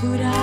Could I